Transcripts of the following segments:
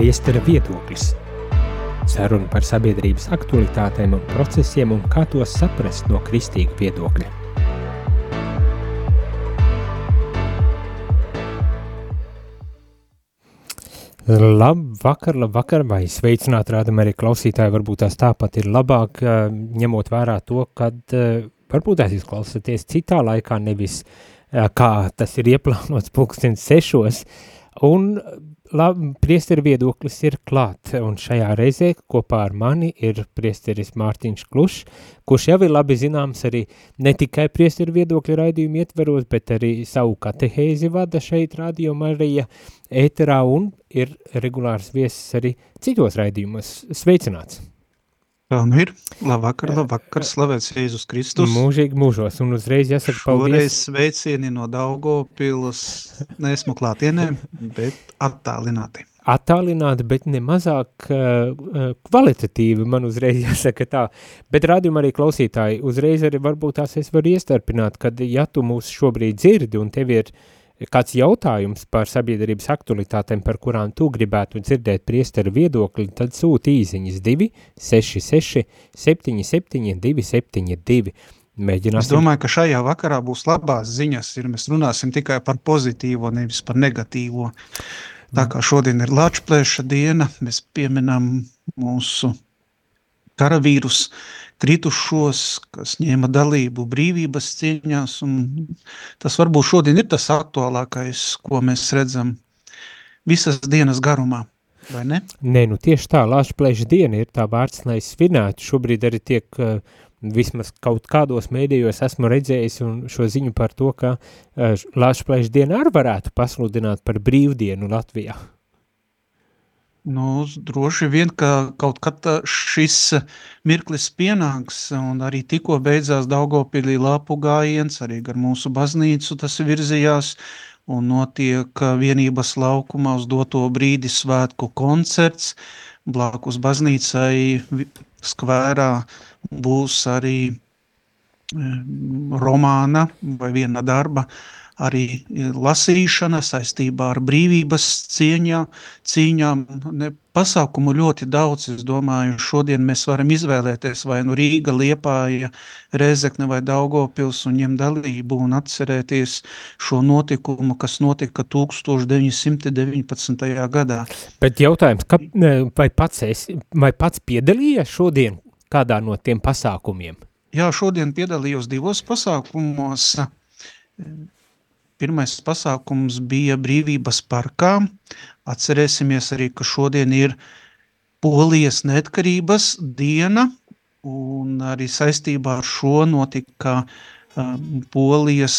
priestera viedoklis. Saruna par sabiedrības aktualitātēm un procesiem un kā tos saprast no kristīga viedokļa. Labvakar, labvakar, vai sveicināt rādam arī klausītāji, varbūt tās tāpat ir labāk, ņemot vērā to, kad varbūt tās jūs klausāties citā laikā, nevis kā tas ir ieplānots pulkstens sešos, un labi, priesteri viedoklis ir klāt, un šajā reizē kopā ar mani ir priesteris Mārtiņš Klušs, kurš jau ir labi zināms arī ne tikai priesteri viedokļa raidījumu ietveros, bet arī savu katehēzi vada šeit Radio Marija ēterā un ir regulārs viesis arī citos raidījumos. Sveicināts! Tā nu ir. Labvakar, labvakar, slavēts Jēzus Kristus. Mūžīgi mūžos, un uzreiz jāsaka paldies. Šoreiz sveicieni no Daugavpils, neesmu klātienē, bet attālināti. Attālināti, bet ne mazāk uh, kvalitatīvi, man uzreiz jāsaka tā. Bet rādījumā arī klausītāji, uzreiz arī varbūt tās es varu iestarpināt, kad ja tu mūs šobrīd dzirdi un tev ir uh, kāds jautājums par sabiedrības aktualitātēm, par kurām tu gribētu dzirdēt priesteru viedokli, tad sūti īziņas 2 66 77 272. Mēģināsim. Es domāju, ka šajā vakarā būs labās ziņas, ir mēs runāsim tikai par pozitīvo, nevis par negatīvo. Tā kā šodien ir Lāčplēša diena, mēs pieminam mūsu karavīrus, kritušos, kas ņēma dalību brīvības cīņās, tas varbūt šodien ir tas aktuālākais, ko mēs redzam visas dienas garumā. Vai ne? Nē, nu tieši tā, Lāčplēša diena ir tā vārds, lai svinētu. Šobrīd arī tiek, uh, vismaz kaut kādos mēdījos esmu redzējis un šo ziņu par to, ka uh, Lāčplēša diena arī varētu pasludināt par brīvdienu Latvijā. Nu, droši vien, ka kaut kad šis mirklis pienāks, un arī tikko beidzās Daugavpilī lapu gājiens, arī gar mūsu baznīcu tas virzījās, un notiek vienības laukumā uz doto brīdi svētku koncerts, blakus baznīcai skvērā būs arī romāna vai viena darba arī lasīšana saistībā ar brīvības cieņā, cīņām. Ne, pasākumu ļoti daudz, es domāju, šodien mēs varam izvēlēties vai nu Rīga, Liepāja, Rezekne vai Daugavpils un ņem dalību un atcerēties šo notikumu, kas notika 1919. gadā. Bet jautājums, ka, vai, pats es, vai pats piedalījies šodien kādā no tiem pasākumiem? Jā, šodien piedalījos divos pasākumos. Pirmais pasākums bija brīvības parkā. Atcerēsimies arī, ka šodien ir Polijas neatkarības diena, un arī saistībā ar šo notika um, Polijas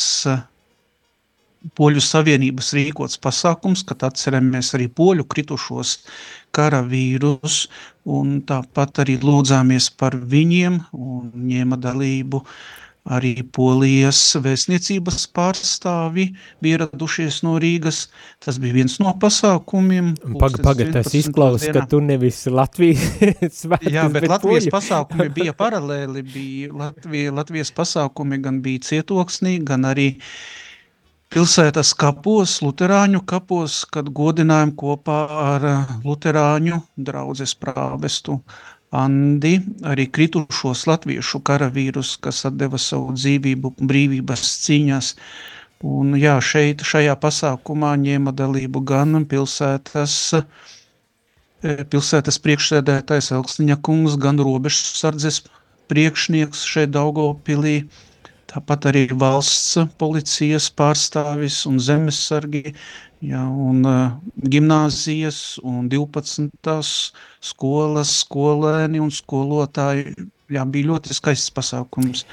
Poļu savienības rīkots pasākums, kad atceramies arī poļu kritušos karavīrus, un tāpat arī lūdzāmies par viņiem un ņēma dalību uh, Arī Polijas vēstniecības pārstāvi bija ieradušies no Rīgas. Tas bija viens no pasākumiem. Pag, pagad, tas izklausās, ka tu nevis Latvijas svētkus, Jā, bet, bet Latvijas poļu. pasākumi bija paralēli. Bija Latvija, Latvijas pasākumi gan bija cietoksnī, gan arī pilsētas kapos, luterāņu kapos, kad godinājām kopā ar luterāņu draudzes prāvestu Andi, arī kritušos latviešu karavīrus, kas atdeva savu dzīvību brīvības cīņās. Un jā, šeit, šajā pasākumā ņēma dalību gan pilsētas, e, pilsētas priekšsēdētājs Elksniņa kungs, gan robežsardzes priekšnieks šeit Daugavpilī, tāpat arī valsts policijas pārstāvis un zemesargi, Jā, un uh, gimnāzijas un 12. skolas skolēni un skolotāji, jā, bija ļoti skaists pasākums.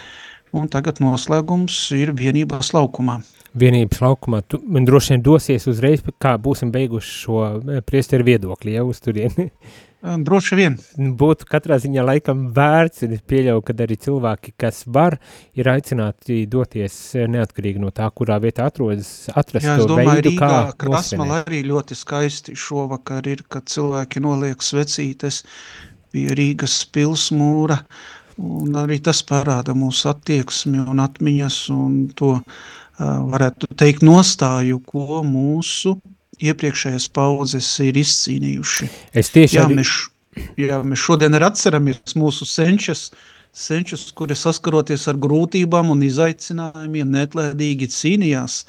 Un tagad noslēgums ir vienības laukumā. Vienības laukumā. Tu man droši vien dosies uzreiz, kā būsim beiguši šo priesteru viedokli, ja uz turieni. Droši vien. Būtu katrā ziņā laikam vērts, un es pieļauju, ka arī cilvēki, kas var, ir aicināti doties neatkarīgi no tā, kurā vietā atrodas, atrast Jā, to domāju, veidu, Rīgā, kā Krasmal arī ļoti skaisti šovakar ir, kad cilvēki noliek svecītes pie Rīgas pilsmūra, un arī tas parāda mūsu attieksmi un atmiņas un to uh, varētu teikt nostāju, ko mūsu iepriekšējās paudzes ir izcīnījuši. Es tieši jā, arī... mēs, jā, mēs šodien arī atceramies mūsu senčus, senčus, kuri saskaroties ar grūtībām un izaicinājumiem neatlaidīgi cīnījās,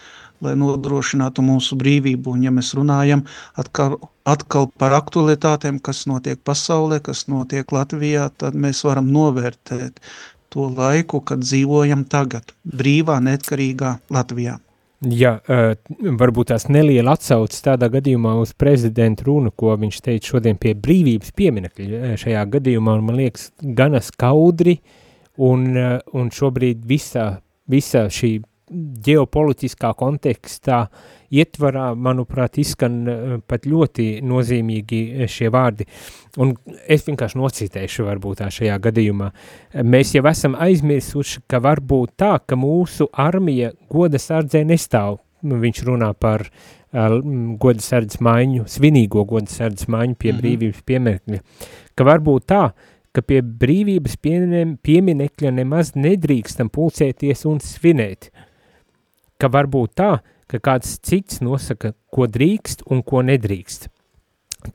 lai nodrošinātu mūsu brīvību. Un ja mēs runājam atkal, atkal par aktualitātēm, kas notiek pasaulē, kas notiek Latvijā, tad mēs varam novērtēt to laiku, kad dzīvojam tagad, brīvā, neatkarīgā Latvijā. Jā, varbūt tās neliela atsaucas tādā gadījumā uz prezidentu runu, ko viņš teica šodien pie brīvības pieminekļa. Šajā gadījumā man liekas gana skaudri un, un šobrīd visa, visa šī ģeopolitiskā kontekstā ietvarā, manuprāt, izskan eh, pat ļoti nozīmīgi eh, šie vārdi. Un es vienkārši nocitēšu varbūt tā šajā gadījumā. Mēs jau esam aizmirsuši, ka var būt tā, ka mūsu armija goda sardzē nestāv. Viņš runā par uh, goda sardzes maiņu, svinīgo goda sardzes maiņu pie mm -hmm. brīvības piemērkļa. Ka var būt tā, ka pie brīvības pieminekļa nemaz nedrīkstam pulcēties un svinēt. Ka var būt tā, ka kāds cits nosaka, ko drīkst un ko nedrīkst.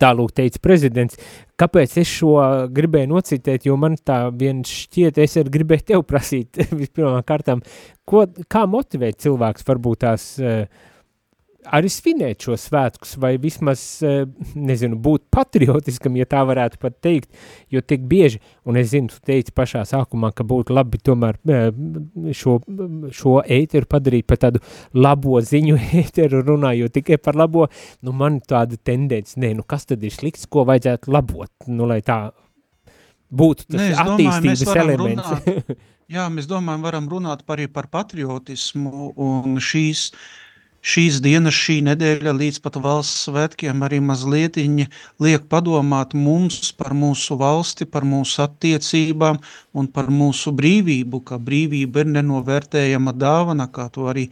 Tālūk teica prezidents, kāpēc es šo gribēju nocitēt, jo man tā vien šķiet, es arī gribēju tev prasīt vispirmām kārtām, ko, kā motivēt cilvēks varbūt tās uh, arī svinēt šo svētkus, vai vismaz, eh, nezinu, būt patriotiskam, ja tā varētu pat teikt, jo tik bieži, un es zinu, tu teici pašā sākumā, ka būtu labi tomēr eh, šo, šo ēteru padarīt par tādu labo ziņu ēteru runājot tikai par labo, nu man tāda tendence, nē, nu kas tad ir slikts, ko vajadzētu labot, nu lai tā būtu tas Nē, attīstības domāju, elements. Runāt, jā, mēs domājam, varam runāt par, par patriotismu un šīs uh, šīs dienas, šī nedēļa līdz pat valsts svētkiem arī mazliet liek padomāt mums par mūsu valsti, par mūsu attiecībām un par mūsu brīvību, ka brīvība ir nenovērtējama dāvana, kā to arī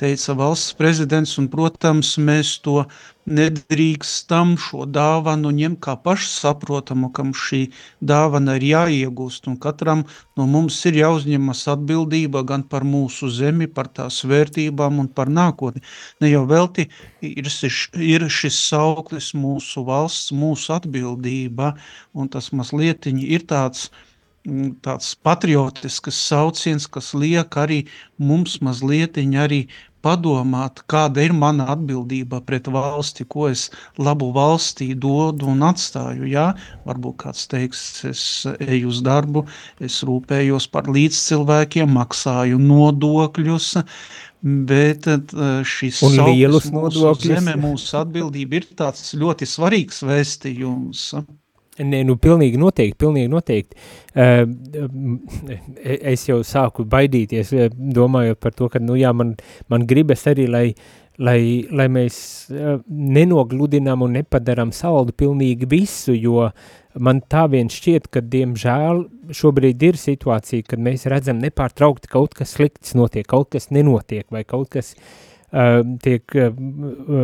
teica valsts prezidents, un, protams, mēs to nedrīkstam šo dāvanu ņemt kā pašsaprotamu, kam šī dāvana ir jāiegūst, un katram no mums ir jāuzņemas atbildība gan par mūsu zemi, par tās vērtībām un par nākotni. Ne jau velti ir, ir šis sauklis mūsu valsts, mūsu atbildība, un tas mazlietiņi ir tāds, tāds patriotisks sauciens, kas liek arī mums mazlietiņi arī padomāt, kāda ir mana atbildība pret valsti, ko es labu valstī dodu un atstāju. Jā, varbūt kāds teiks, es eju uz darbu, es rūpējos par līdzcilvēkiem, maksāju nodokļus, bet eh, šis un lielus nodokļus. Zeme, mūsu atbildība ir tāds ļoti svarīgs vēstījums. Nē, nu, pilnīgi noteikti, pilnīgi noteikti. Uh, es jau sāku baidīties, domājot par to, ka, nu, jā, man, man gribas arī, lai, lai, lai mēs nenogludinām un nepadaram saldu pilnīgi visu, jo man tā vien šķiet, ka, diemžēl, šobrīd ir situācija, kad mēs redzam nepārtraukti kaut kas slikts notiek, kaut kas nenotiek, vai kaut kas uh, tiek uh,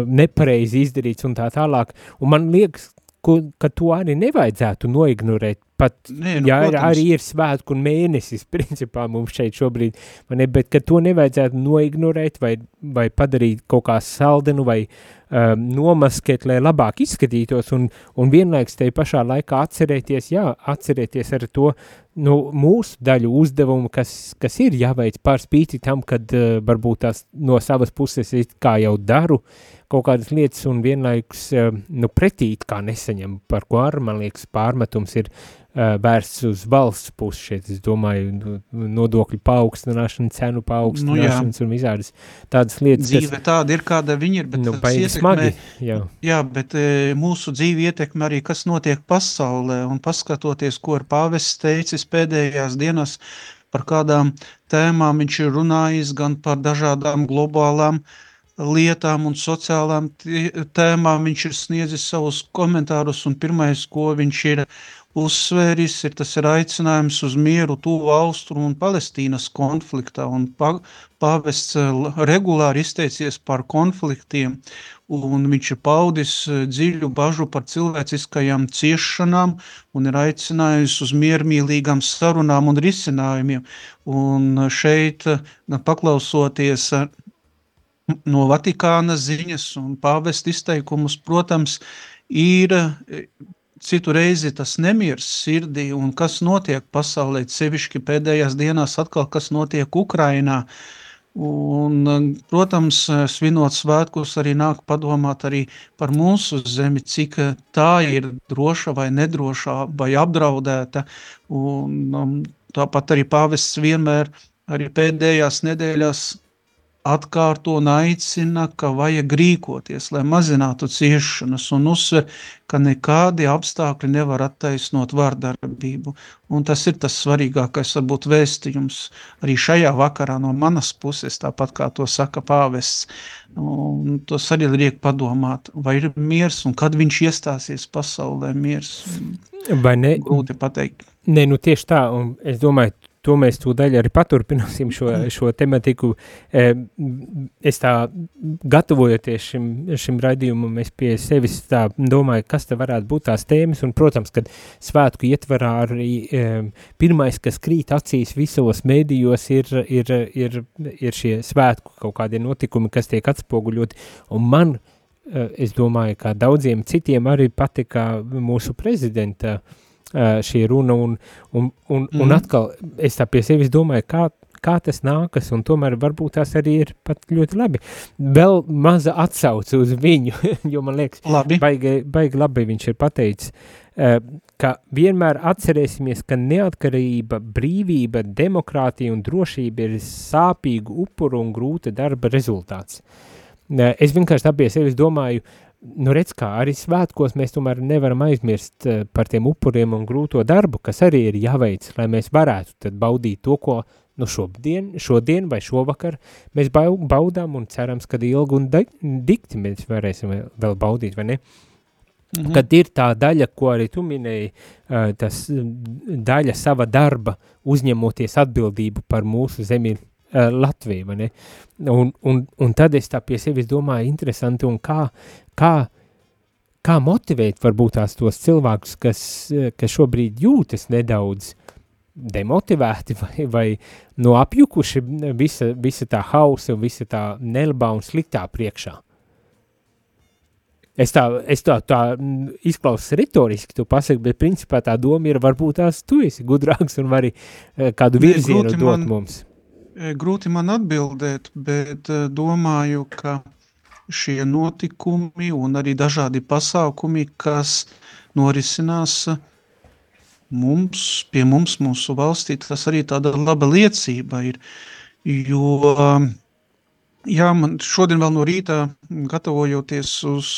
nepareizi izdarīts un tā tālāk. Un man liekas, ko, ka to arī nevajadzētu noignorēt. Pat, Nē, nu, jā, protams. arī ir svētku un mēnesis, principā mums šeit šobrīd, ne, bet ka to nevajadzētu noignorēt vai, vai padarīt kaut kā saldenu vai um, nomaskēt, lai labāk izskatītos un, un vienlaiks te pašā laikā atcerēties, jā, atcerēties ar to nu, mūsu daļu uzdevumu, kas, kas ir jāveic pār spīti tam, kad uh, varbūt tās no savas puses it kā jau daru, uh, kaut kādas lietas un vienlaikus eh, nu, pretīt kā nesaņem, par ko ar, man liekas, pārmetums ir uh, vērsts uz valsts pusi šeit, es domāju, nu, nodokļu paaugstināšana, cenu paaugstināšanas nu, un visādas tādas lietas. Dzīve kas, tāda ir, kāda viņa ir, bet nu, ietekmē, smagi, jā. jā, bet e, mūsu dzīve ietekmē arī, kas notiek pasaulē, un paskatoties, ko ir pāvests teicis pēdējās dienas, par kādām tēmām viņš ir runājis, gan par dažādām globālām uh, lietām un sociālām tēmām. Viņš ir sniedzis savus komentārus, un pirmais, ko viņš ir uzsvēris, ir tas ir aicinājums uz mieru tuvu austrumu un Palestīnas konfliktā, un pa, pavests eh, regulāri izteicies par konfliktiem, un viņš ir paudis eh, dziļu bažu par cilvēciskajām ciešanām, un ir aicinājis uz miermīlīgām sarunām un risinājumiem, un šeit, paklausoties no Vatikāna ziņas un pāvest izteikumus, protams, ir citu reizi tas nemirs sirdī un kas notiek pasaulē, sevišķi pēdējās dienās atkal, kas notiek Ukrainā. Un, protams, svinot svētkus arī nāk padomāt arī par mūsu zemi, cik tā ir droša vai nedrošā vai apdraudēta. Un, um, tāpat arī pāvests vienmēr arī pēdējās nedēļās atkārto un aicina, ka vajag rīkoties, lai mazinātu ciešanas un uzsver, ka nekādi apstākļi nevar attaisnot vārdarbību. Un tas ir tas svarīgākais, varbūt vēstījums arī šajā vakarā no manas puses, tāpat kā to saka pāvests. Un tos arī liek padomāt, vai ir miers un kad viņš iestāsies pasaulē miers. Vai ne? Grūti pateikt. Nē, nu tieši tā, un es domāju, to mēs tūdaļ arī paturpināsim šo, šo tematiku. Es tā gatavojoties šim, šim raidījumam, es pie sevis tā domāju, kas te varētu būt tās tēmas, un, protams, kad svētku ietvarā arī pirmais, kas krīt acīs visos mēdījos, ir, ir, ir, ir šie svētku kaut kādi notikumi, kas tiek atspoguļoti, un man, es domāju, kā daudziem citiem arī patika mūsu prezidenta uh, šī runa, un, un, un, mm. un mhm. atkal es tā pie sevis domāju, kā, kā tas nākas, un tomēr varbūt tās arī ir pat ļoti labi. Vēl maza atsauce uz viņu, jo man liekas, labi. baigi, baigi labi viņš ir pateicis, ka vienmēr atcerēsimies, ka neatkarība, brīvība, demokrātija un drošība ir sāpīgu upuru un grūta darba rezultāts. Es vienkārši tā pie sevis domāju, uh, nu redz kā, arī svētkos mēs tomēr nevaram aizmirst eh, par tiem upuriem un grūto darbu, kas arī ir jāveic, lai mēs varētu tad baudīt to, ko nu šodien, šodien vai šovakar mēs baudām un cerams, ka ilgi un dikti mēs varēsim vēl baudīt, vai ne? -hmm. Kad ir tā daļa, ko arī tu minēji, eh, tas daļa sava darba uzņemoties atbildību par mūsu zemi uh, Latviju, vai ne? Un, un, un tad es tā pie sevis domāju, interesanti, un kā, kā, kā motivēt varbūt tās tos cilvēkus, kas, kas šobrīd jūtas nedaudz demotivēti vai, vai no apjukuši visa, visa tā hausa un visa tā nelbā un sliktā priekšā. Es tā, es tā, tā izklausos retoriski, tu pasaki, bet principā tā doma ir varbūt tās tu esi gudrāks un vari kādu virzienu dot man, mums. Grūti man atbildēt, bet domāju, ka šie notikumi un arī dažādi pasākumi, kas norisinās mums, pie mums, mūsu valstī, tas arī tāda laba liecība ir, jo, jā, man šodien vēl no rīta, gatavojoties uz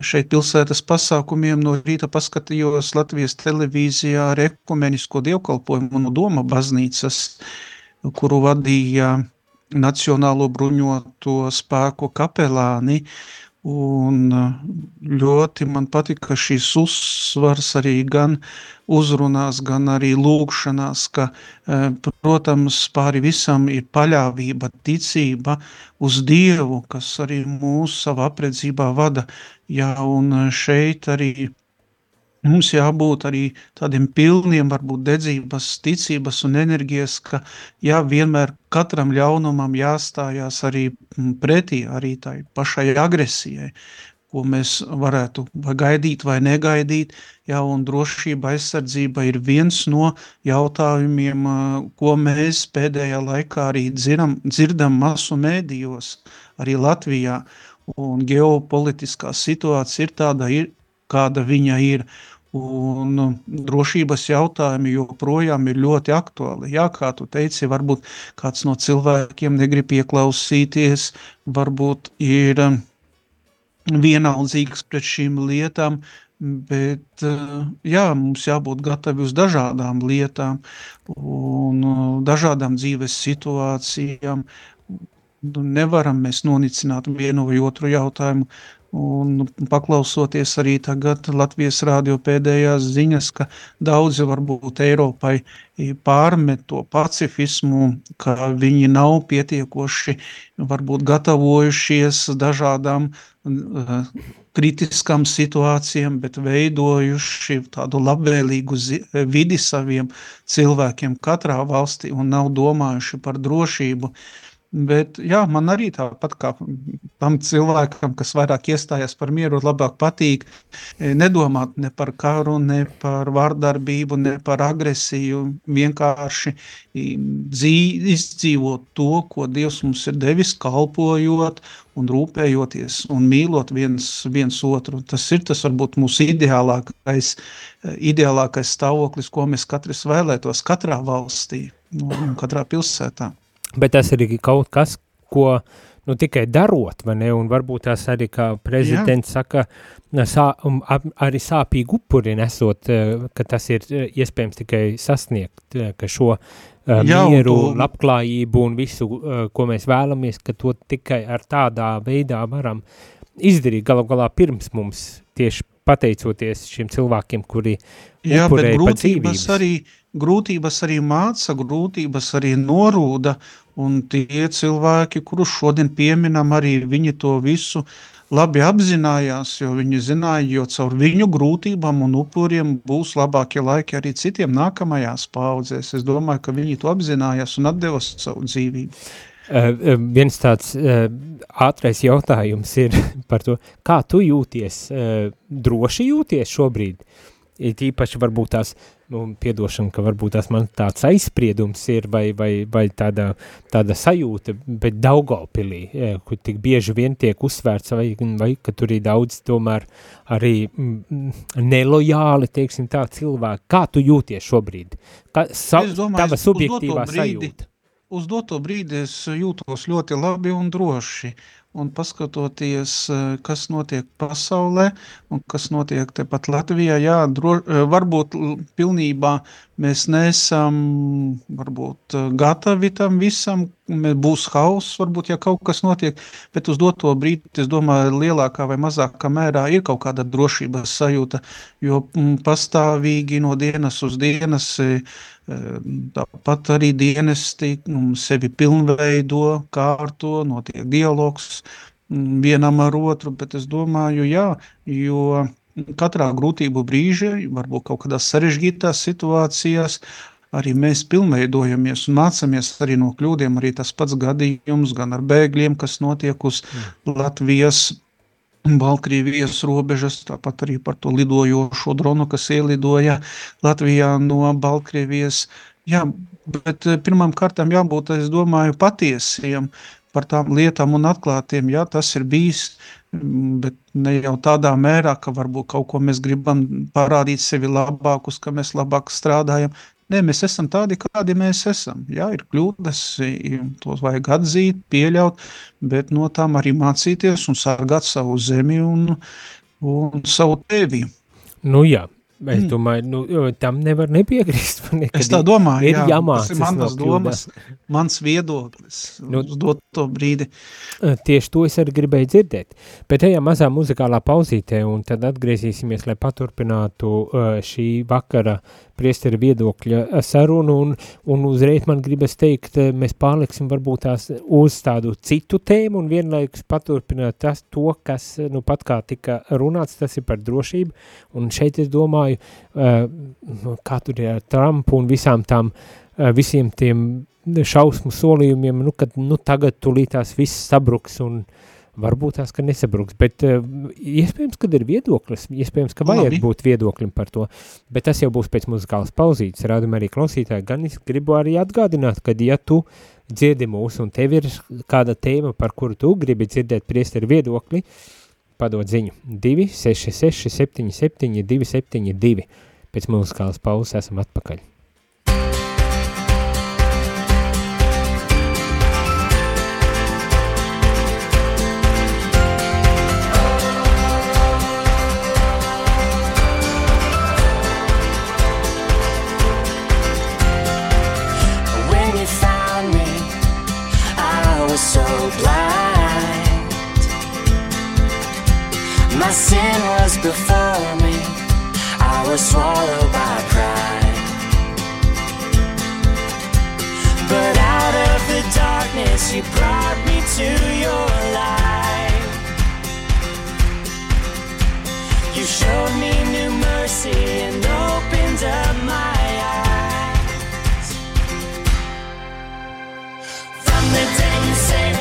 šeit pilsētas pasākumiem, no rīta paskatījos Latvijas televīzijā ar ekumenisko dievkalpojumu no Doma baznīcas, uh, kuru vadīja Nacionālo bruņoto spēku kapelāni, un ļoti man patika šīs uzsvars arī gan uzrunās, gan arī lūgšanās, ka, protams, pāri visam ir paļāvība, ticība uz Dievu, kas arī mūs savā apredzībā vada, jā, un šeit arī Mums jābūt arī tādiem pilniem, varbūt dedzības, ticības un enerģijas, ka jā, vienmēr katram ļaunumam jāstājās arī pretī, arī tai pašai agresijai, ko mēs varētu vai gaidīt vai negaidīt. Jā, un drošība aizsardzība ir viens no jautājumiem, ko mēs pēdējā laikā arī dzirdam, dzirdam masu mēdījos, arī Latvijā. Un ģeopolitiskā situācija ir tāda, ir, kāda viņa ir. Un nu, drošības jautājumi joprojām ir ļoti aktuāli. Jā, kā tu teici, varbūt kāds no cilvēkiem negrib ieklausīties, varbūt ir um, vienaldzīgs pret šīm lietām, bet uh, jā, mums jābūt gatavi uz dažādām lietām un uh, dažādām dzīves situācijām. Nu, nevaram mēs nonicināt vienu vai otru jautājumu Un paklausoties arī tagad Latvijas rādio pēdējās ziņas, ka daudzi varbūt Eiropai pārmet to pacifismu, ka viņi nav pietiekoši varbūt gatavojušies dažādām uh, kritiskām situācijām, bet veidojuši tādu labvēlīgu vidi saviem cilvēkiem katrā valstī un nav domājuši par drošību. Bet jā, man arī tāpat kā tam cilvēkam, kas vairāk iestājas par mieru, labāk patīk e, nedomāt ne par karu, ne par vārdarbību, ne par agresiju, vienkārši dzīv, izdzīvot to, ko Dievs mums ir devis, kalpojot un rūpējoties un mīlot viens, viens otru. Tas ir tas varbūt mūsu ideālākais, e, ideālākais stāvoklis, ko mēs katrs vēlētos katrā valstī un katrā pilsētā bet tas ir kaut kas, ko nu, tikai darot, vai ne, un varbūt tās arī, kā prezidents Jā. saka, sā, um, arī sāpīgi upuri nesot, eh, ka tas ir eh, iespējams tikai sasniegt, eh, ka šo Jā, mieru, un tu... labklājību un visu, ko mēs vēlamies, ka to tikai ar tādā veidā varam izdarīt galu galā pirms mums tieši pateicoties šiem cilvēkiem, kuri Jā, bet grūtības arī, grūtības arī māca, grūtības arī norūda, un tie cilvēki, kurus šodien pieminam, arī viņi to visu labi apzinājās, jo viņi zināja, jo caur viņu grūtībām un upuriem būs labākie laiki arī citiem nākamajās paudzēs. Es domāju, ka viņi to apzinājās un atdeva savu dzīvību. Uh, viens tāds uh, ātrais jautājums ir par to, kā tu jūties, uh, droši jūties šobrīd? Ir īpaši varbūt tās, nu, piedošana, ka varbūt tās man tāds aizspriedums ir vai, vai, vai tāda, tāda sajūta, bet Daugavpilī, kur tik bieži vien tiek uzsvērts, vai, vai ka tur ir daudz tomēr arī mm, nelojāli, teiksim tā, cilvēki. Kā tu jūties šobrīd? Kā, sa, domāju, tava subjektīvā sajūta? Uz doto brīdi es jūtos ļoti labi un droši. Un paskatoties, kas notiek pasaulē un kas notiek tepat Latvijā, jā, dro, varbūt pilnībā mēs nesam varbūt gatavi tam visam, būs hauss, varbūt, ja kaut kas notiek, bet uz doto brīdi, es domāju, lielākā vai mazākā mērā ir kaut kāda drošības sajūta, jo pastāvīgi no dienas uz dienas Tāpat arī dienesti sevi pilnveido, kārto, notiek dialogs vienam ar otru, bet es domāju, jā, jo katrā grūtību brīža, varbūt kaut kādās sarežģītās situācijās, arī mēs pilnveidojamies un mācāmies arī no kļūdiem. Arī tas pats gadījums gan ar bēgļiem, kas notiek uz mm. Latvijas Baltkrievijas robežas, tāpat arī par to lidojošo dronu, kas ielidoja Latvijā no Baltkrievijas. Jā, bet eh, pirmām kārtām jābūt, es domāju, patiesiem par tām lietām un atklātiem. Jā, tas ir bijis, bet ne jau tādā mērā, ka varbūt kaut ko mēs gribam parādīt sevi labākus, ka mēs labāk strādājam. Nē, mēs esam tādi, kādi mēs esam. Jā, ir kļūdas, tos vajag atzīt, pieļaut, bet no tām arī mācīties un sargāt savu zemi un, un savu tevi. Nu jā, Es mm. domāju, nu, tam nevar nepiekrist. Es tā domāju, ir jā, tas ir manas no domas, mans viedoklis nu, uz doto brīdi. Tieši to es arī gribēju dzirdēt. Bet ejam mazā muzikālā pauzītē un tad atgriezīsimies, lai paturpinātu šī vakara priesteri viedokļa sarunu un, un uzreiz man gribas teikt, mēs pārliksim varbūt tās uz tādu citu tēmu un vienlaikus paturpināt tas to, kas nu pat kā tika runāts, tas ir par drošību un šeit es domāju, domāju, uh, kā tur ir Trumpu un visām tām, uh, visiem tiem šausmu solījumiem, nu, kad nu, tagad tulītās viss sabruks un varbūt tās, ka nesabruks, bet uh, iespējams, kad ir viedoklis, iespējams, ka vajag Labi. būt viedoklim par to, bet tas jau būs pēc muzikālas pauzītes, rādam arī klausītāji, gan es gribu arī atgādināt, ka ja tu dzirdi mūsu un tev ir kāda tēma, par kuru tu gribi dzirdēt priesteru viedokli, uh, padod ziņu 266 77 272. Pēc muzikālas pauzes esam atpakaļ. Before me, I was swallowed by pride. But out of the darkness, you brought me to your light. You showed me new mercy and opened up my eyes. From the day you said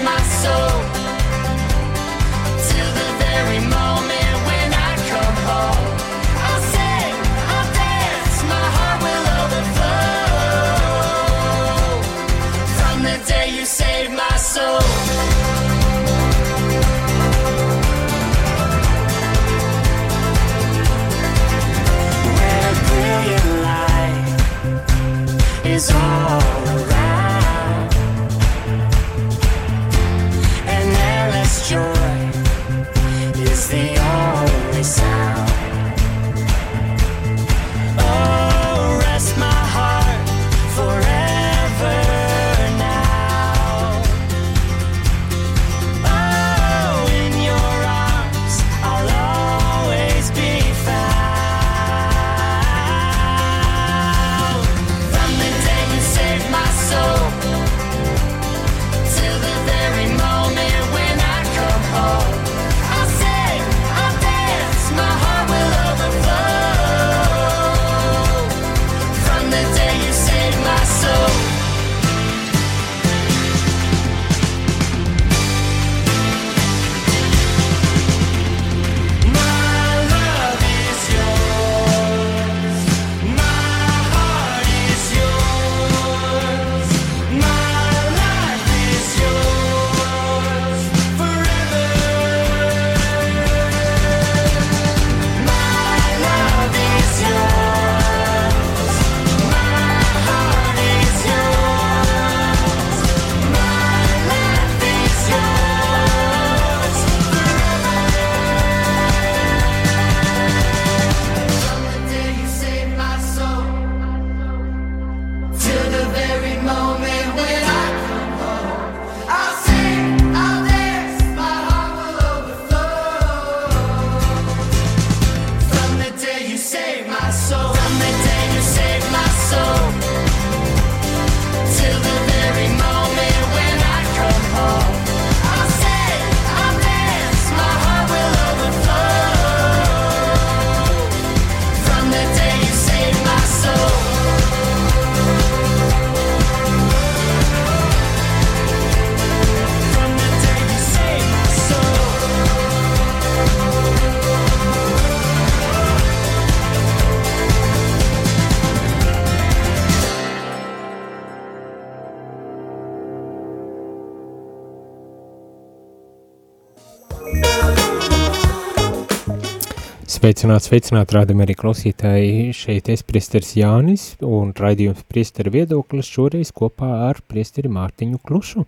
Sveicināt, sveicināt, rādam arī klausītāji, šeit es priesteris Jānis un raidījums priesteri viedoklis šoreiz kopā ar priesteri Mārtiņu Klušu.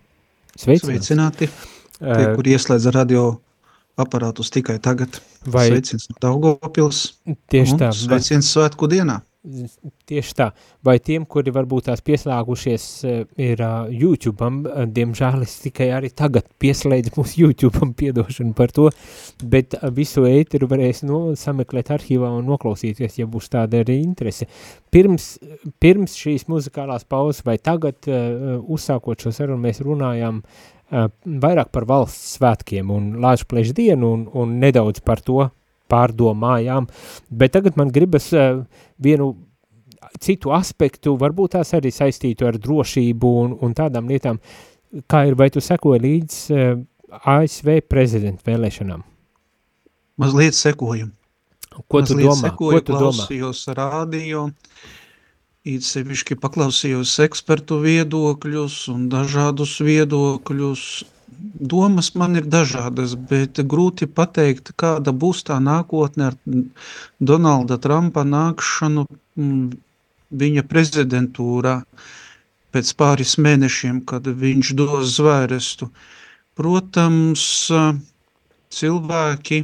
Sveicināt. Sveicināti, tie, kur ieslēdz radio aparātus tikai tagad. Vai, sveicins Daugavpils. Tieši tā. Sveicins svētku dienā. Tieši tā. Vai tiem, kuri varbūt tās pieslēgušies eh, ir YouTube, diemžēl es tikai arī tagad pieslēdzu mūsu YouTube piedošanu par to, bet visu ēteru varēs no, sameklēt arhīvā un noklausīties, ja būs tāda arī interese. Pirms, pirms šīs muzikālās pauzes vai tagad, uh, uzsākot šo sarunu, mēs runājām uh, vairāk par valsts svētkiem un Lāču plešu dienu un, un nedaudz par to, pārdomājām, bet tagad man gribas uh, vienu citu aspektu, varbūt tās arī saistītu ar drošību un, un tādām lietām, kā ir, vai tu sekoji līdz uh, eh, ASV prezidentu vēlēšanām? Mazliet sekoju. Ko Mazliet tu domā? Sekoju, Ko tu klausījos domā? rādio, īsevišķi paklausījos ekspertu viedokļus un dažādus viedokļus, domas man ir dažādas, bet grūti pateikt, kāda būs tā nākotne ar Donalda Trumpa nākšanu mm, viņa prezidentūrā pēc pāris mēnešiem, kad viņš dos zvērestu. Protams, cilvēki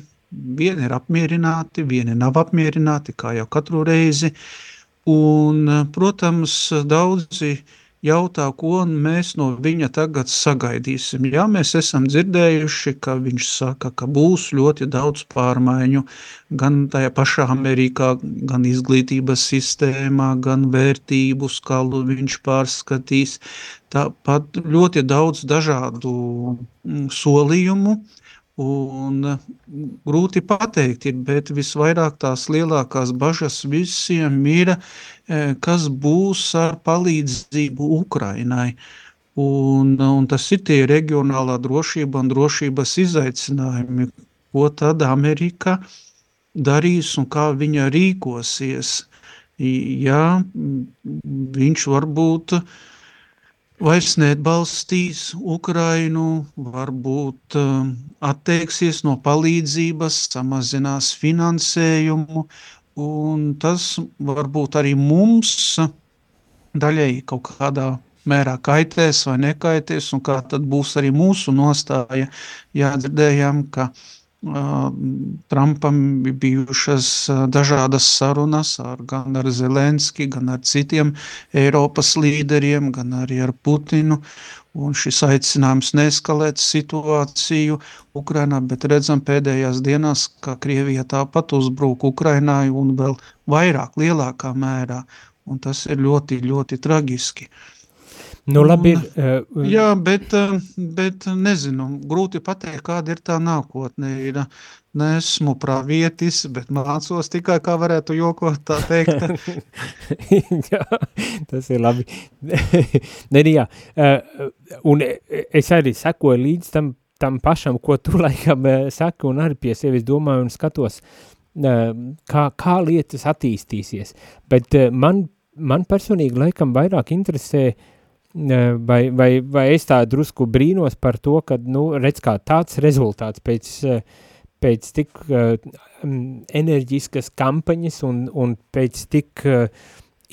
vieni ir apmierināti, vieni nav apmierināti, kā jau katru reizi, un, protams, daudzi uh, jautā, ko mēs no viņa tagad sagaidīsim. Jā, mēs esam dzirdējuši, ka viņš saka, ka būs ļoti daudz pārmaiņu gan tajā pašā Amerikā, gan izglītības sistēmā, gan vērtību skalu viņš pārskatīs. Tāpat ļoti daudz dažādu mm, solījumu, Un grūti pateikt, ir, bet visvairāk tās lielākās bažas visiem ir, e, kas būs ar palīdzību Ukrainai. Un, un tas ir tie reģionālā drošība un drošības izaicinājumi, ko tad Amerika darīs un kā viņa rīkosies. Ja viņš varbūt vairs neatbalstīs Ukrainu, varbūt atteiksies no palīdzības, samazinās finansējumu, un tas varbūt arī mums daļēji kaut kādā mērā kaitēs vai nekaitēs, un kā tad būs arī mūsu nostāja. Jā, dzirdējām, ka Trumpam bijušas dažādas sarunas ar, gan ar Zelenski, gan ar citiem Eiropas līderiem, gan arī ar Putinu, un šis aicinājums neeskalēt situāciju Ukrainā, bet redzam pēdējās dienās, ka Krievija tāpat uzbruk Ukrainai un vēl vairāk, lielākā mērā, un tas ir ļoti, ļoti tragiski. Uh, Nu, labi, ir, uh, jā, bet, uh, bet nezinu, grūti pateikt, kāda ir tā nākotne. Nesmu pravietis, bet mācos tikai, kā varētu jokot tā teikt. jā, tas ir labi. ne, jā, uh, un es arī sekoju līdz tam, tam pašam, ko tu laikam uh, saki, un arī pie sevis domāju un skatos, uh, kā, kā lietas attīstīsies. Bet uh, man, man personīgi laikam vairāk interesē uh, vai, vai, vai es tā drusku brīnos par to, ka, nu, redz kā tāds rezultāts pēc, pēc tik uh, enerģiskas kampaņas un, un pēc tik uh,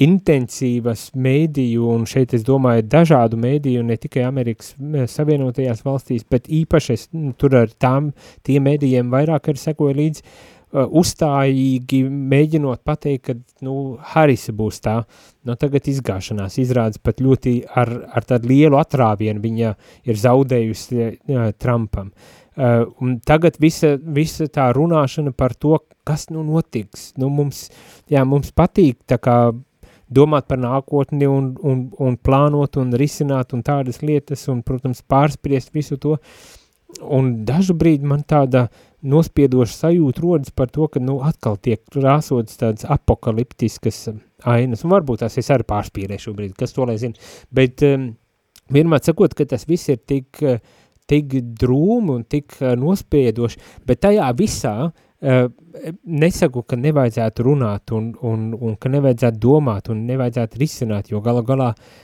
intensīvas mēdīju, un šeit es domāju dažādu mēdīju, ne tikai Amerikas Savienotajās valstīs, bet īpaši es nu, tur ar tām, tiem mēdījiem vairāk arī sekoju līdzi, Uh, uzstājīgi mēģinot pateikt, ka, nu, Harisa būs tā, nu, tagad izgāšanās izrādes pat ļoti ar, ar tādu lielu atrāvienu viņa ir zaudējusi uh, Trumpam. Uh, un tagad visa, visa tā runāšana par to, kas nu notiks, nu mums, jā, mums patīk tā kā domāt par nākotni un, un, un plānot un risināt un tādas lietas un, protams, pārspriest visu to, un dažu brīdi man tāda uh, nospiedoša sajūta rodas par to, ka, nu, atkal tiek rāsotas tādas apokaliptiskas ainas, un varbūt tās es arī pārspīrēju šobrīd, kas to lai zina, bet um, vienmēr sakot, ka tas viss ir tik, tik drūmi un tik uh, nospiedoši, bet tajā visā uh, nesaku, ka nevajadzētu runāt un, un, un ka nevajadzētu domāt un nevajadzētu risināt, jo gala galā uh,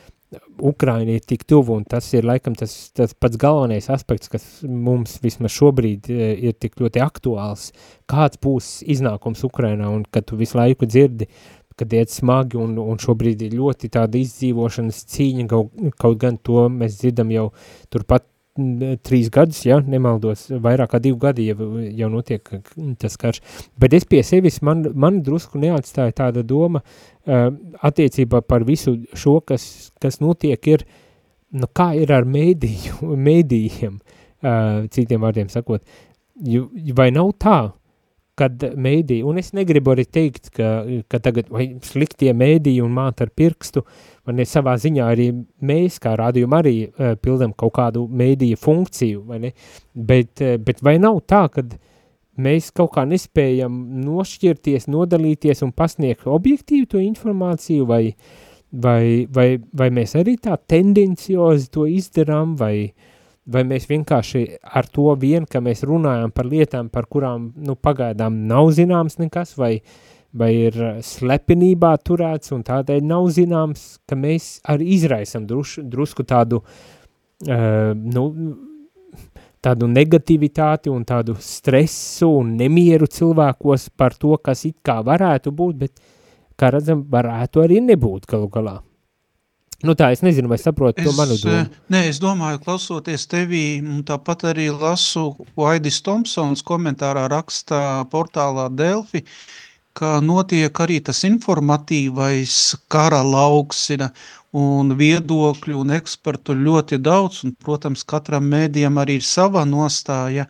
Ukraina ir tik tuvu, un tas ir laikam tas, tas pats galvenais aspekts, kas mums vismaz šobrīd e, ir tik ļoti aktuāls. Kāds būs iznākums Ukrainā, un kad tu visu laiku dzirdi, kad iet smagi, un, un šobrīd ir ļoti tāda izdzīvošanas cīņa, kaut, kaut gan to mēs dzirdam jau turpat trīs gadus, ja nemaldos, vairāk kā divi gadi jau, jau notiek tas karš. Bet es pie sevis, man, man drusku neatstāja tāda doma uh, attiecībā par visu šo, kas, kas notiek, ir, nu kā ir ar mēdīju, mēdījiem, uh, citiem vārdiem sakot, vai nav tā, kad mēdī, un es negribu arī teikt, ka, ka tagad vai sliktie mēdī un māt ar pirkstu, man ir savā ziņā arī mēs, kā rādījumi arī uh, pildam kaut kādu mēdīju funkciju, vai ne, bet, uh, bet vai nav tā, kad mēs kaut kā nespējam nošķirties, nodalīties un pasniegt objektīvu to informāciju, vai, vai, vai, vai mēs arī tā tendenciozi to izdarām, vai, uh, vai mēs vienkārši ar to vien, ka mēs runājam par lietām, par kurām, nu, pagaidām nav zināms nekas, vai, vai ir slepenībā turēts, un tādēļ nav zināms, ka mēs arī izraisam druš, drusku tādu, uh, nu, tādu negativitāti un tādu stresu un nemieru cilvēkos par to, kas it kā varētu būt, bet, kā redzam, varētu arī nebūt galu galā. Nu tā, es nezinu, vai saprotu to manu domu. Eh, nē, es domāju, klausoties tevī, tāpat arī lasu, ko Aidis Tomsons komentārā raksta portālā Delfi, ka notiek arī tas informatīvais kara lauks ir un viedokļu un ekspertu ļoti daudz, un, protams, katram mēdījam arī ir sava nostāja,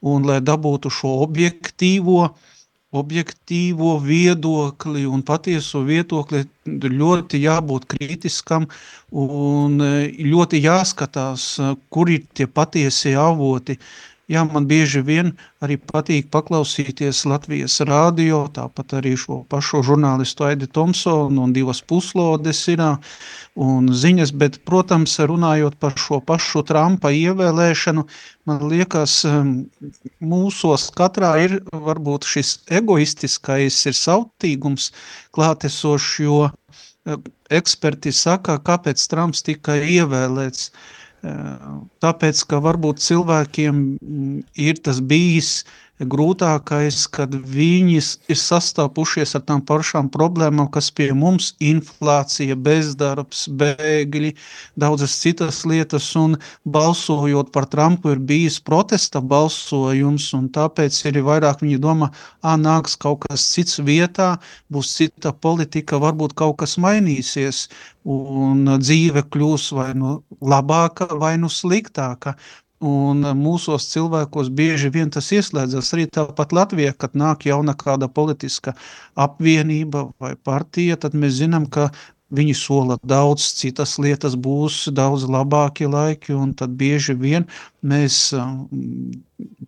un lai dabūtu šo objektīvo objektīvo viedokli un patieso viedokli ļoti jābūt kritiskam un e, ļoti jāskatās, e, kur ir tie patiesie avoti. Jā, man bieži vien arī patīk paklausīties Latvijas rādio, tāpat arī šo pašu žurnālistu Aidi Tomsonu un divas puslodes ir un ziņas, bet, protams, runājot par šo pašu Trumpa ievēlēšanu, man liekas, mūsos katrā ir varbūt šis egoistiskais ir sautīgums klātesošs, jo eksperti saka, kāpēc Trumps tika ievēlēts – Tāpēc, ka varbūt cilvēkiem mm, ir tas bijis uh, grūtākais, kad viņi ir sastāpušies ar tām pašām problēmām, kas pie mums - inflācija, bezdarbs, bēgļi, daudzas citas lietas, un balsojot par Trumpu ir bijis protesta balsojums, un tāpēc ir vairāk viņi domā, ā, nāks kaut kas cits vietā, būs cita politika, varbūt kaut kas mainīsies, un dzīve kļūs vai nu labāka, vai nu sliktāka. Un mūsos cilvēkos bieži vien tas ieslēdzas arī tāpat Latvijā, kad nāk jauna kāda politiska apvienība vai partija, tad mēs zinām, ka viņi sola daudz, citas lietas būs daudz labākie laiki, un tad bieži vien mēs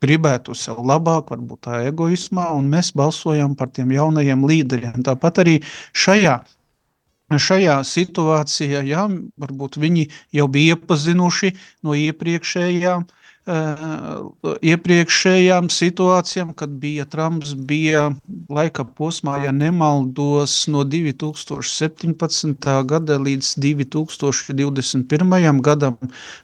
gribētu sev labāk, varbūt tā egoismā, un mēs balsojam par tiem jaunajiem līderiem. Tāpat arī šajā šajā situācijā, jā, varbūt viņi jau bija iepazinuši no iepriekšējām, uh, iepriekšējām situācijām, kad bija Trumps, bija laika posmā, ja nemaldos, no 2017. gada līdz 2021. gadam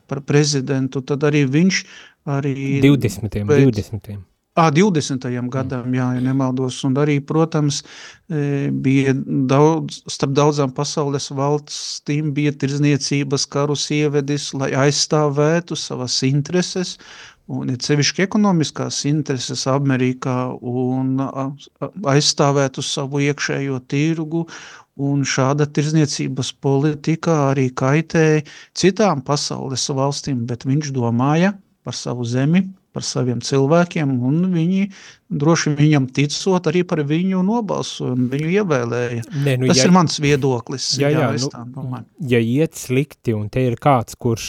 par prezidentu, tad arī viņš arī... 20. Pēc, 20. À, 20. gadam, jā, ja nemaldos, un arī, protams, bija daudz, starp daudzām pasaules valstīm bija tirzniecības karus ievedis, lai aizstāvētu savas intereses, un ir sevišķi ekonomiskās intereses Amerikā, un aizstāvētu savu iekšējo tirgu, un šāda tirzniecības politika arī kaitēja citām pasaules valstīm, bet viņš domāja par savu zemi, par saviem cilvēkiem, un viņi droši viņam ticot arī par viņu nobalsoja un viņu ievēlēja. Ne, nu, Tas ja, ir mans viedoklis. Jā, jā, jā nu, ja iet slikti un te ir kāds, kurš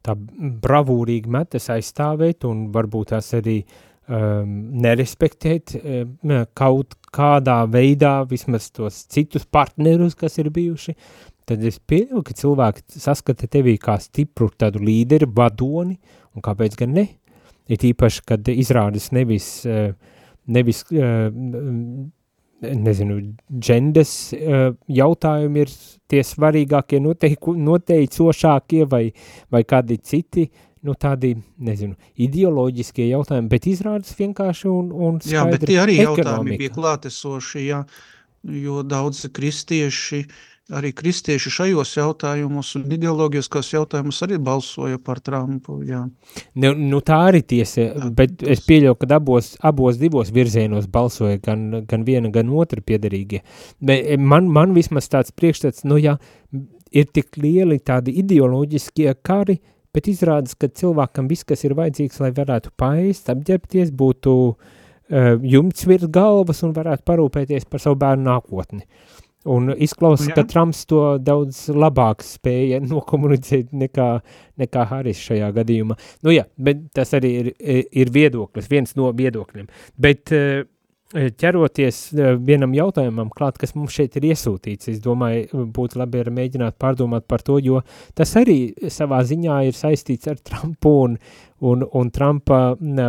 tā bravūrīgi metas aizstāvēt un varbūt tās arī um, nerespektēt um, kaut kādā veidā vismaz tos citus partnerus, kas ir bijuši, tad es pieļauju, ka cilvēki saskata tevī kā stipru tādu līderi, vadoni, un kāpēc gan ne? It īpaši, kad izrādas nevis, eh, nevis eh, nezinu, džendes eh, jautājumi ir tie svarīgākie, noteiku, noteicošākie vai, vai kādi citi, nu tādi, nezinu, ideoloģiskie jautājumi, bet izrādas vienkārši un, un skaidri Jā, bet tie arī ekonomika. jautājumi bija klātesoši, jā, jo daudzi kristieši uh, arī kristieši šajos jautājumos un ideoloģiskos jautājumus arī balsoja par Trumpu, jā. Nu, nu tā arī tiesa, jā, bet tas... es pieļauju, ka abos, abos divos virzienos balsoja gan, gan viena, gan otra piederīgie. Man, man vismaz tāds priekšstats, nu jā, ir tik lieli tādi ideoloģiskie kari, bet izrādas, ka cilvēkam viss, kas ir vajadzīgs, lai varētu paēst, apģērbties, būtu uh, jumts virs galvas un varētu parūpēties par savu bērnu nākotni. Uh, Un izklausās, ka Trumps to daudz labāk spēja nokomunicēt nekā, nekā Haris šajā gadījumā. Nu jā, bet tas arī ir, ir viedoklis, viens no viedokļiem. Bet eh, ķeroties eh, vienam jautājumam klāt, kas mums šeit ir iesūtīts, es domāju, būtu labi arī mēģināt pārdomāt par to, jo tas arī savā ziņā ir saistīts ar Trumpu un, un, un Trumpa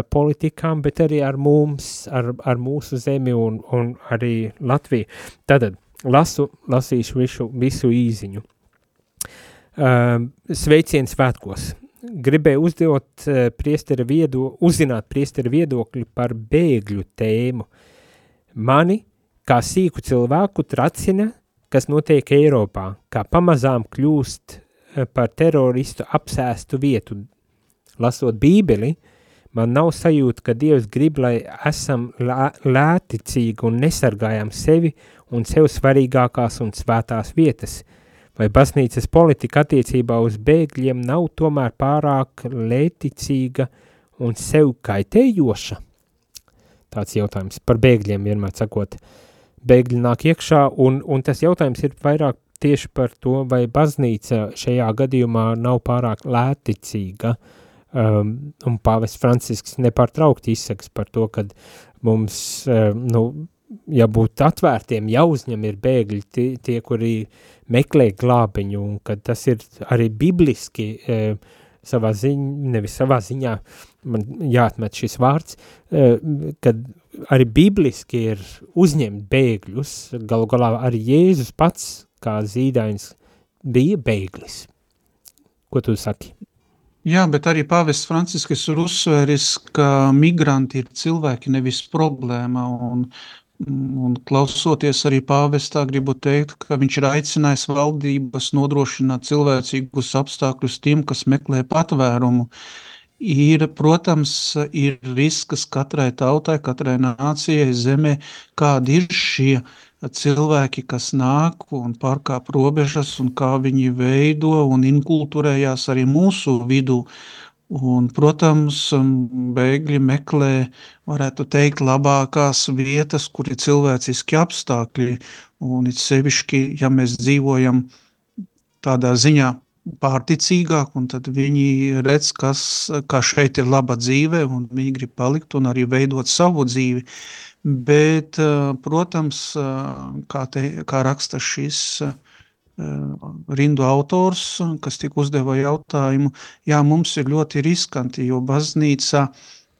politikām, bet arī ar mums, ar, ar mūsu zemi un, un arī Latviju. Tātad, lasu, lasīšu visu, visu īziņu. Uh, sveiciens svētkos. Gribēju uzdot uh, priestera viedo, uzzināt priestera viedokļi par bēgļu tēmu. Mani, kā sīku cilvēku, tracina, kas notiek Eiropā, kā pamazām kļūst uh, par teroristu apsēstu vietu. Lasot bībeli, man nav sajūta, ka Dievs grib, lai esam lē, lēticīgi un nesargājam sevi un sev svarīgākās un svētās vietas, vai baznīcas politika attiecībā uz bēgļiem nav tomēr pārāk lēticīga un sev kaitējoša? Tāds jautājums par bēgļiem vienmēr sakot. Bēgļi nāk iekšā, un, un tas jautājums ir vairāk tieši par to, vai baznīca šajā gadījumā nav pārāk lēticīga um, un pāvests Francisks nepārtraukti izsaks par to, kad mums, um, nu, jābūt atvērtiem, jāuzņem ir bēgļi, tie, tie kuri meklē glābiņu, un kad tas ir arī bibliski um, savā ziņā, nevis savā ziņā, man jāatmet šis vārds, um, kad arī bibliski ir uzņemt bēgļus, galu galā arī Jēzus pats kā zīdains bija bēglis. Ko tu saki? Jā, bet arī pāvests Franciskas ir uzsvēris, ka migranti ir cilvēki, nevis problēma, un, un klausoties arī pāvestā, gribu teikt, ka viņš ir aicinājis valdības nodrošināt cilvēcīgus apstākļus tiem, kas meklē patvērumu. Ir, protams, ir risks katrai tautai, katrai nācijai zemē, kādi ir šie cilvēki, kas nāk un pārkāp robežas un kā viņi veido un inkulturējās arī mūsu vidū. Un, protams, bēgļi meklē, varētu teikt, labākās vietas, kur ir cilvēciski apstākļi. Un it sevišķi, ja mēs dzīvojam tādā ziņā pārticīgāk, un tad viņi redz, kas, kā šeit ir laba dzīve, un viņi grib palikt un arī veidot savu dzīvi. Bet, eh, protams, eh, kā, te, kā raksta šis eh, rindu autors, kas tik uzdeva jautājumu, jā, mums ir ļoti riskanti, jo baznīca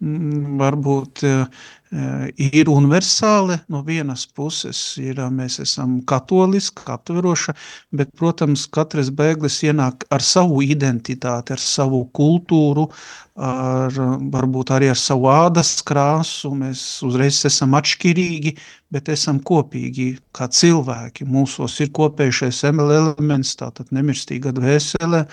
mm, varbūt ir universāli, no vienas puses ir, mēs esam katoliski, aptveroša, bet, protams, katrs bēglis ienāk ar savu identitāti, ar savu kultūru, ar, varbūt arī ar savu ādas krāsu, mēs uzreiz esam atšķirīgi, bet esam kopīgi kā cilvēki. Mūsos ir kopējušais elements, tātad nemirstīga dvēsele,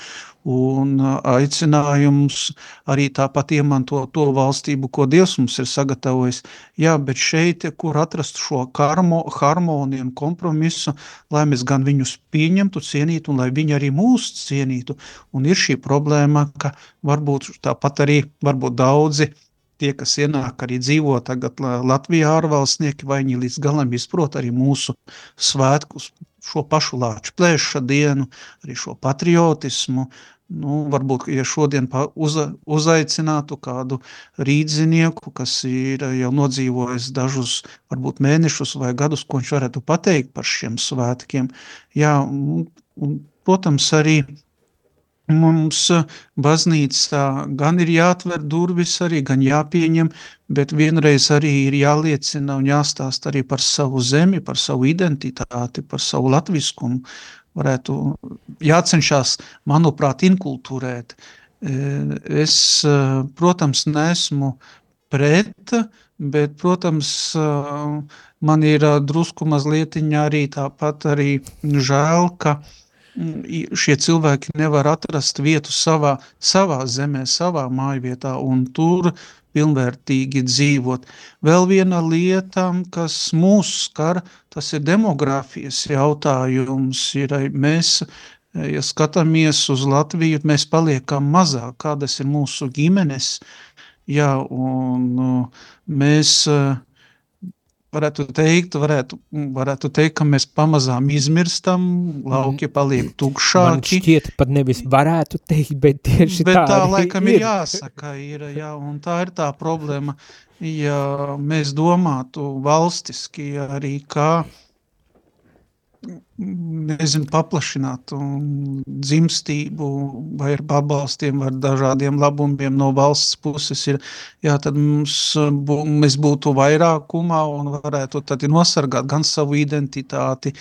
un aicinājums arī tāpat iemantot to valstību, ko Dievs mums ir sagatavojis. Jā, bet šeit, kur atrast šo karmo, harmoniju un kompromisu, lai mēs gan viņus pieņemtu, cienītu, un lai viņi arī mūs cienītu. Un ir šī problēma, ka varbūt tāpat arī varbūt daudzi tie, kas ienāk arī dzīvo tagad Latvijā ārvalstnieki, vai viņi līdz galam izprot arī mūsu svētkus, šo pašu lāču plēša dienu, arī šo patriotismu, Nu, varbūt, ja šodien uza, uzaicinātu kādu rīdzinieku, kas ir jau nodzīvojis dažus varbūt mēnešus vai gadus, ko viņš varētu pateikt par šiem svētkiem. Jā, un, un, protams, arī mums baznīcā gan ir jāatver durvis, arī gan jāpieņem, bet vienreiz arī ir jāliecina un jāstāst arī par savu zemi, par savu identitāti, par savu latviskumu varētu jācenšas, manuprāt, inkulturēt. E, es, e, protams, neesmu pret, bet, protams, e, man ir drusku mazliet arī tāpat arī žēl, ka šie cilvēki nevar atrast vietu savā, savā zemē, savā mājvietā, un tur pilnvērtīgi dzīvot. Vēl viena lieta, kas mūs skar, tas ir demografijas jautājums. Ir, mēs, ja skatāmies uz Latviju, mēs paliekam mazāk, kādas ir mūsu ģimenes, jā, un mēs varētu teikt, varētu, varētu teikt, ka mēs pamazām izmirstam, lauki mhm. paliek tukšāki. Man šķiet pat nevis varētu teikt, bet tieši bet tā, tā laikam ir. ir jāsaka, ir, jā, un tā ir tā problēma, ja mēs domātu valstiski arī kā nezinu, paplašināt dzimstību vai ar pabalstiem, vai ar dažādiem labumiem no valsts puses ir, jā, tad mums, bū, mēs būtu vairākumā un varētu tad nosargāt gan savu identitāti,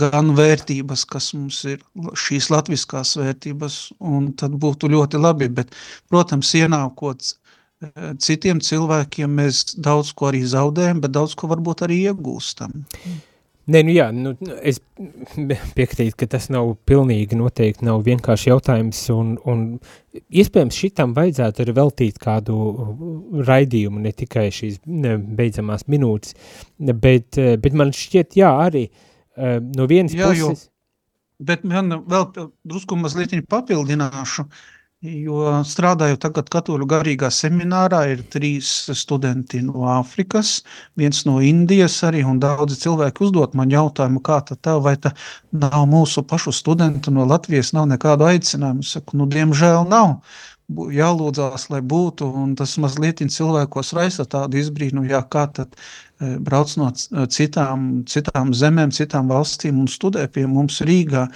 gan vērtības, kas mums ir šīs latviskās vērtības, un tad būtu ļoti labi, bet, protams, ienākot eh, citiem cilvēkiem mēs daudz ko arī zaudējam, bet daudz ko varbūt arī iegūstam. Nē, nu jā, nu, es piektītu, ka tas nav pilnīgi noteikti, nav vienkārši jautājums, un, un iespējams šitam vajadzētu arī veltīt kādu raidījumu, ne tikai šīs ne, beidzamās minūtes, bet, bet man šķiet, jā, arī eh, no vienas jā, puses... Jo, bet man vēl drusku mazliet papildināšu, uh, Jo strādāju tagad katoļu garīgā seminārā, ir trīs studenti no Āfrikas, viens no Indijas arī, un daudzi cilvēki uzdot man jautājumu, kā tad tā, vai tā nav mūsu pašu studentu no Latvijas, nav nekādu aicinājumu. Saku, nu, diemžēl nav. jālūdzās, lai būtu, un tas mazliet cilvēkos raisa tādu izbrīnu, jā, kā tad e, brauc no citām, citām zemēm, citām valstīm un studē pie mums Rīgā,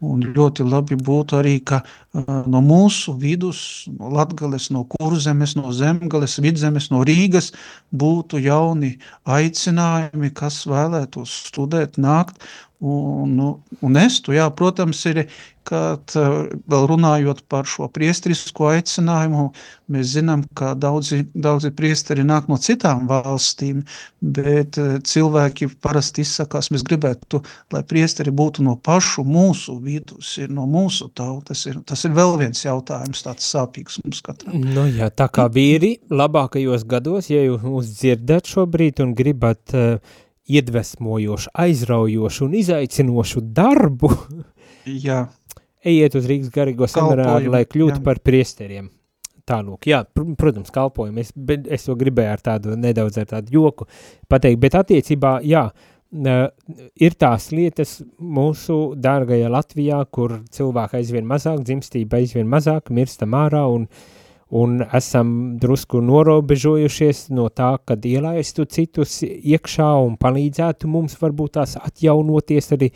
Un ļoti labi būtu arī, ka uh, no mūsu vidus, no Latgales, no Kurzemes, no Zemgales, Vidzemes, no Rīgas būtu jauni aicinājumi, kas vēlētos studēt, nākt Un, nu, un es tu, jā, protams, ir, kad vēl runājot par šo priestrisko aicinājumu, mēs zinām, ka daudzi, daudzi priesteri nāk no citām valstīm, bet cilvēki parasti izsakās, mēs gribētu, lai priesteri būtu no pašu mūsu vidus, ir no mūsu tautas, ir, tas ir vēl viens jautājums, tāds sāpīgs mums katram. Nu jā, tā kā vīri labākajos gados, ja jūs dzirdat šobrīd un gribat uh, iedvesmojošu, aizraujošu un izaicinošu darbu, jā. ejiet uz Rīgas garīgo semināriju, lai kļūtu jā. par priesteriem. Tālūk, jā, pr protams, kalpojumu, es, bet es to gribēju ar tādu nedaudz ar tādu joku pateikt, bet attiecībā, jā, ir tās lietas mūsu dārgajā Latvijā, kur cilvēki aizvien mazāk, dzimstība aizvien mazāk, mirstam ārā un uh, un esam drusku norobežojušies no tā, kad ielaistu citus iekšā un palīdzētu mums varbūt tās atjaunoties arī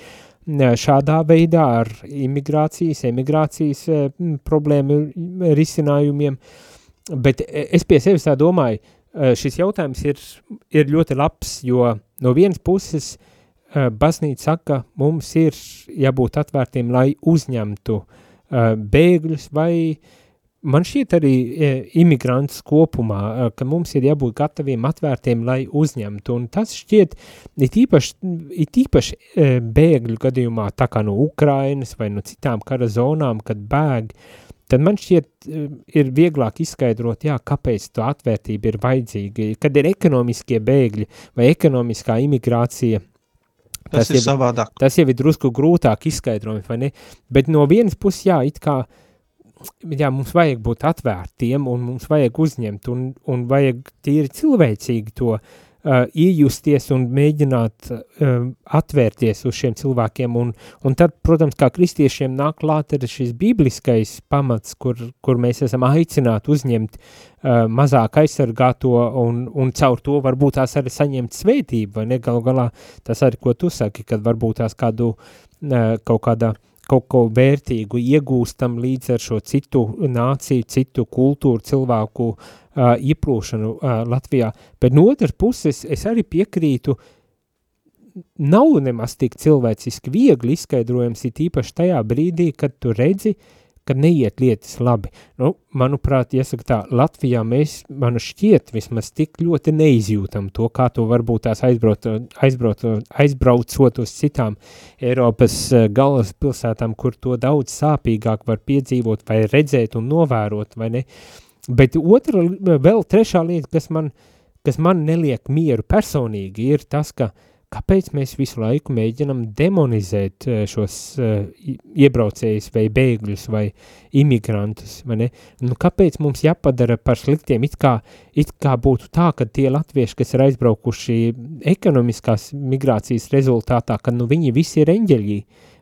šādā veidā ar imigrācijas, emigrācijas problēmu risinājumiem, bet es pie sevis tā domāju, šis jautājums ir, ir ļoti labs, jo no vienas puses baznīca saka, mums ir jābūt atvērtiem, lai uzņemtu bēgļus vai uh, man šķiet arī e, imigrants kopumā, e, ka mums ir jābūt gataviem atvērtiem, lai uzņemtu, un tas šķiet it īpaši, it īpaši e, bēgļu gadījumā, tā kā no Ukrainas vai no citām kara zonām, kad bēg, tad man šķiet ir vieglāk izskaidrot, jā, kāpēc to atvērtība ir vajadzīga, kad ir ekonomiskie bēgļi vai ekonomiskā imigrācija, tas, tas ir jau, savādāk. Tas jau ir drusku grūtāk izskaidrojumi, vai ne? Bet no vienas puses, jā, it kā uh, jā, mums vajag būt atvērtiem un mums vajag uzņemt un, un vajag tīri cilvēcīgi to uh, iejusties un mēģināt uh, atvērties uz šiem cilvēkiem. Un, un tad, protams, kā kristiešiem nāk klāt ir šis bibliskais pamats, kur, kur mēs esam aicināti uzņemt uh, mazāk aizsargāto un, un caur to varbūt tās arī saņemt svētību, vai ne, galu galā tas arī, ko tu saki, kad varbūt tās kādu uh, kaut kādā uh, kaut ko vērtīgu iegūstam līdz ar šo citu nāciju, citu kultūru, cilvēku uh, ieplūšanu uh, Latvijā. Bet no otras puses es arī piekrītu, nav nemaz tik cilvēciski viegli izskaidrojams, ir īpaši tajā brīdī, kad tu redzi, uh, kad neiet lietas labi. Nu, manuprāt, iesaka tā, Latvijā mēs, manu šķiet, vismaz tik ļoti neizjūtam to, kā to varbūt tās aizbrauc, aizbrauc, aizbraucot uz citām Eiropas eh, galvaspilsētām, kur to daudz sāpīgāk var piedzīvot vai redzēt un novērot, vai ne? Bet otra, vēl trešā lieta, kas man, kas man neliek mieru personīgi, ir tas, ka uh, kāpēc mēs visu laiku mēģinam demonizēt eh, šos uh, iebraucējus vai bēgļus vai imigrantus, vai ne? Nu, kāpēc mums jāpadara par sliktiem, it kā, it kā būtu tā, ka tie latvieši, kas ir aizbraukuši ekonomiskās migrācijas rezultātā, ka nu viņi visi ir eņģeļi,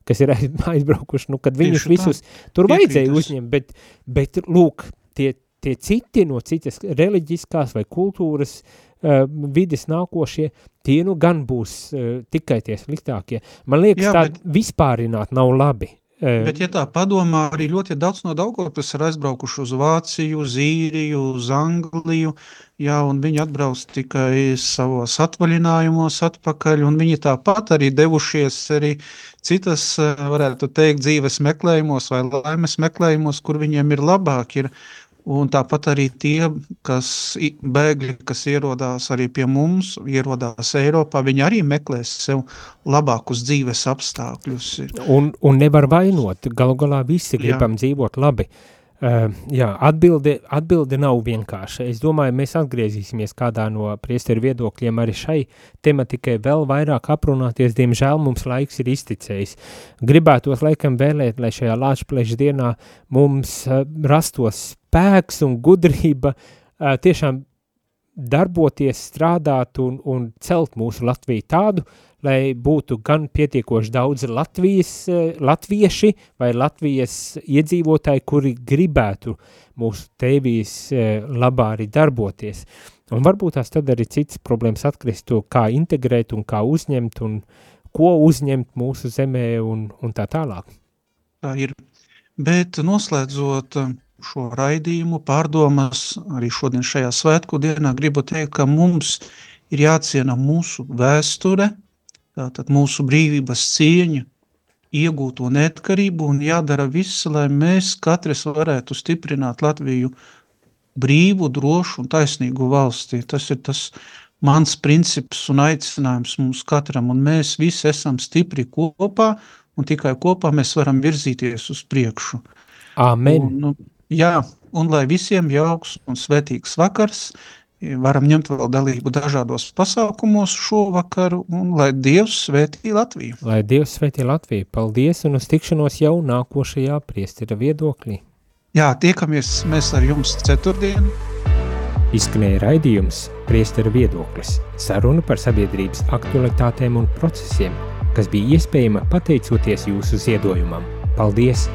kas ir aizbraukuši, nu, kad viņus Tieši visus tā. tur Piekrītas. vajadzēja uzņemt, bet, bet lūk, tie, tie citi no citas reliģiskās vai kultūras uh, vides nākošie, tie nu gan būs uh, tikai tie sliktākie. Man liekas, Jā, tā bet... vispārināt nav labi. Uh, bet, ja tā padomā, arī ļoti daudz no Daugavpils ir aizbraukuši uz Vāciju, uz Īriju, uz Angliju, jā, un viņi atbrauc tikai savos atvaļinājumos atpakaļ, un viņi tāpat arī devušies arī citas, varētu teikt, dzīves meklējumos vai laimes meklējumos, kur viņiem ir labāk, ir Un tāpat arī tie, kas bēgļi, kas ierodās arī pie mums, ierodās Eiropā, viņi arī meklēs sev labākus dzīves apstākļus. Un, un nevar vainot, galu galā visi gribam Jā. dzīvot labi. Uh, jā, atbilde, atbilde nav vienkārša. Es domāju, mēs atgriezīsimies kādā no priesteru viedokļiem arī šai tematikai vēl vairāk aprunāties. Diemžēl mums laiks ir izticējis. Gribētos laikam vēlēt, lai šajā lāčpleša dienā mums uh, rastos spēks un gudrība uh, tiešām darboties, strādāt un, un celt mūsu Latviju tādu, lai būtu gan pietiekoši daudz Latvijas, uh, latvieši vai Latvijas iedzīvotāji, kuri gribētu mūsu tēvijas uh, labā arī darboties. Un varbūt tās tad arī cits problēmas atkrist to, kā integrēt un kā uzņemt un ko uzņemt mūsu zemē un, un tā tālāk. Tā ir. Bet noslēdzot šo raidījumu, pārdomas arī šodien šajā svētku dienā, gribu teikt, ka mums ir jāciena mūsu vēsture, tātad mūsu brīvības cieņa, iegūto neatkarību un jādara viss, lai mēs katrs varētu stiprināt Latviju brīvu, drošu un taisnīgu valstī. Tas ir tas mans princips un aicinājums mums katram, un mēs visi esam stipri kopā, un tikai kopā mēs varam virzīties uz priekšu. Amen. Un, nu, Jā, un lai visiem jauks un svētīgs vakars, varam ņemt vēl dalību dažādos pasākumos šovakar, un lai Dievs svētī Latviju. Lai Dievs svētī Latviju. Paldies un uz tikšanos jau nākošajā priestira viedoklī. Jā, tiekamies mēs ar jums ceturtdien. Izskanēja raidījums priestira viedoklis. Saruna par sabiedrības aktualitātēm un procesiem, kas bija iespējama pateicoties jūsu ziedojumam. Paldies!